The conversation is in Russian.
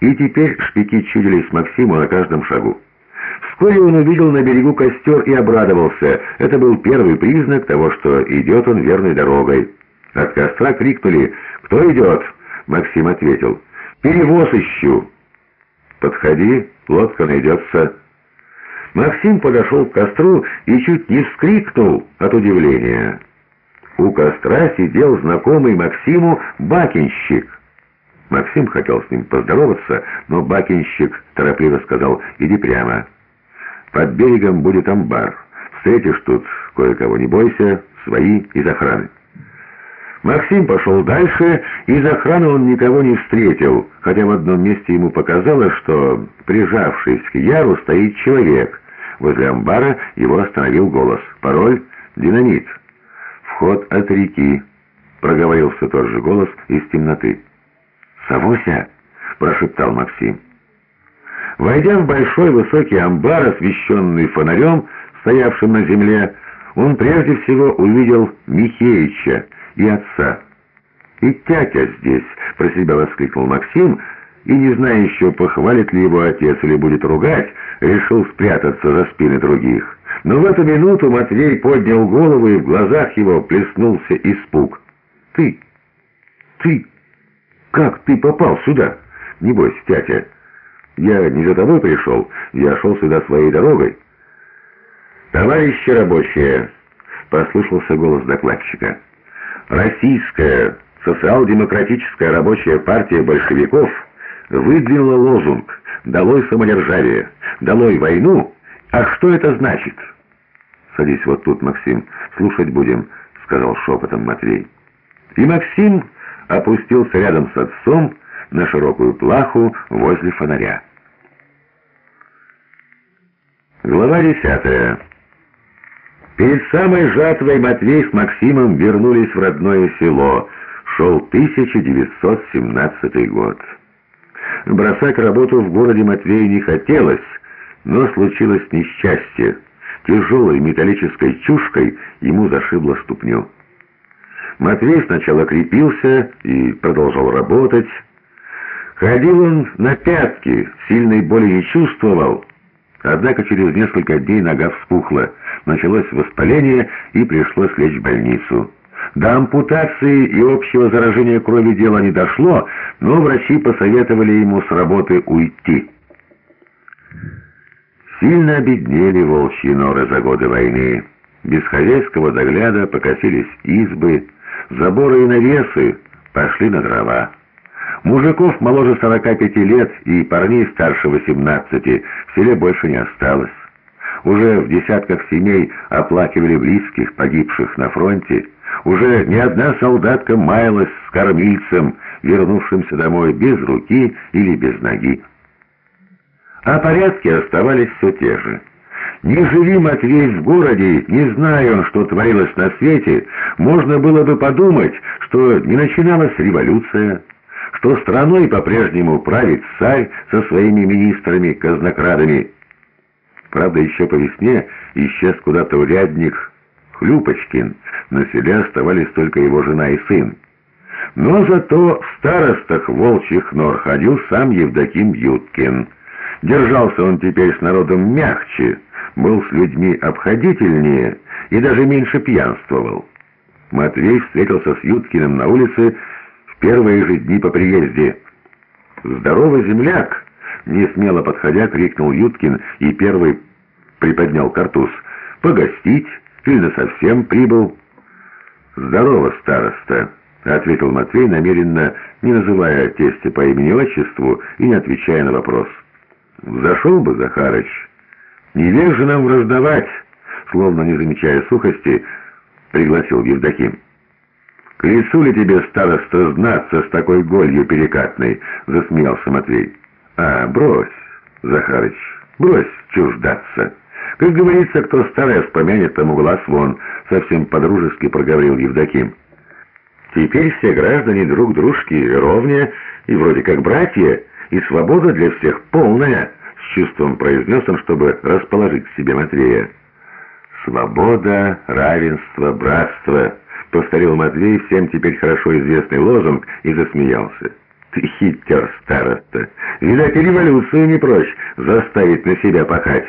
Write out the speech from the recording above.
и теперь шпики чудились Максиму на каждом шагу. Вскоре он увидел на берегу костер и обрадовался. Это был первый признак того, что идет он верной дорогой. От костра крикнули «Кто идет?» Максим ответил «Перевоз ищу». «Подходи, лодка найдется». Максим подошел к костру и чуть не вскрикнул от удивления. У костра сидел знакомый Максиму бакинщик. Максим хотел с ним поздороваться, но бакинщик торопливо сказал «Иди прямо». Под берегом будет амбар. Встретишь тут кое-кого, не бойся, свои из охраны. Максим пошел дальше, из охраны он никого не встретил, хотя в одном месте ему показалось, что, прижавшись к яру, стоит человек. Возле амбара его остановил голос. Пароль «Динамит». «Вход от реки», — проговорился тот же голос из темноты. «Савося!» — прошептал Максим. Войдя в большой высокий амбар, освещенный фонарем, стоявшим на земле, он прежде всего увидел Михеича и отца. «И тятя здесь!» — про себя воскликнул Максим, и, не зная еще, похвалит ли его отец или будет ругать, решил спрятаться за спины других. Но в эту минуту Матвей поднял голову, и в глазах его плеснулся испуг. «Ты! Ты! Как ты попал сюда? Не бойся, тятя!» Я не за тобой пришел, я шел сюда своей дорогой». «Товарищи рабочие!» — послышался голос докладчика. «Российская социал-демократическая рабочая партия большевиков выдвинула лозунг «Долой самодержавие! Долой войну!» А что это значит?» «Садись вот тут, Максим, слушать будем», — сказал шепотом Матвей. И Максим опустился рядом с отцом на широкую плаху возле фонаря. Глава десятая. Перед самой жатвой Матвей с Максимом вернулись в родное село. Шел 1917 год. Бросать работу в городе Матвею не хотелось, но случилось несчастье. Тяжелой металлической чушкой ему зашибло ступню. Матвей сначала крепился и продолжал работать. Ходил он на пятки, сильной боли не чувствовал, Однако через несколько дней нога вспухла, началось воспаление и пришлось лечь в больницу. До ампутации и общего заражения крови дело не дошло, но врачи посоветовали ему с работы уйти. Сильно обеднели волчьи норы за годы войны. Без хозяйского догляда покосились избы, заборы и навесы пошли на дрова. Мужиков моложе 45 лет и парней старше 18 в селе больше не осталось. Уже в десятках семей оплакивали близких, погибших на фронте. Уже ни одна солдатка маялась с кормильцем, вернувшимся домой без руки или без ноги. А порядки оставались все те же. Не живи Матвей в городе, не зная он, что творилось на свете, можно было бы подумать, что не начиналась революция, что страной по-прежнему правит царь со своими министрами-казнокрадами. Правда, еще по весне исчез куда-то урядник Хлюпочкин, на селе оставались только его жена и сын. Но зато в старостах волчьих нор ходил сам Евдоким Юткин. Держался он теперь с народом мягче, был с людьми обходительнее и даже меньше пьянствовал. Матвей встретился с Юткиным на улице первые же дни по приезде. «Здорово, земляк!» — не смело подходя, крикнул Юткин и первый приподнял картуз. «Погостить? Или совсем прибыл?» «Здорово, староста!» — ответил Матвей, намеренно не называя тестя по имени-отчеству и не отвечая на вопрос. «Зашел бы, Захарыч. Не век же нам враждовать!» Словно не замечая сухости, пригласил Евдоким. «К лицу ли тебе, староста, знаться с такой голью перекатной?» — засмеялся Матвей. «А, брось, Захарыч, брось чуждаться. Как говорится, кто старое вспомянет, тому глаз вон», — совсем подружески проговорил Евдоким. «Теперь все граждане друг дружки ровнее и вроде как братья, и свобода для всех полная», — чувством произнес он, чтобы расположить к себе Матвея. «Свобода, равенство, братство». — повторил Матвей всем теперь хорошо известный лозунг и засмеялся. «Ты хитер, староста! Видать, революцию не прочь заставить на себя пахать.